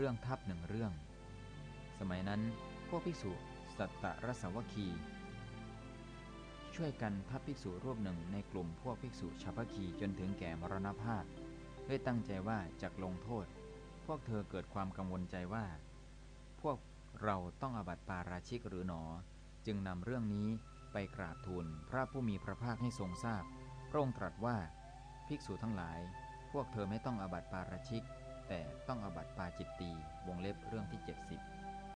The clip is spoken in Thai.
เรื่องทับหนึ่งเรื่อง สมัยนั้นพวกภิกษุสัตตะรสาวคี ช่วยกันทับภิกษุรูปหนึ่งในกลุ่มพวกภิกษุชาวพคีจนถึงแก่มรณภาพด้วยตั้งใจว่าจะลงโทษ พวกเธอเกิดความกังวลใจว่า พวกเราต้องอบัติปาราชิกหรือหนอ จึงนำเรื่องนี้ไปกราบทูลพระผู้มีพระภาคให้ทรงทราบพระองค์ตรัสว่า ภิกษุทั้งหลาย พวกเธอไม่ต้องอบัติปาราชิก แต่ต้องอบัติปาจิตตีวงเล็บเรื่องที่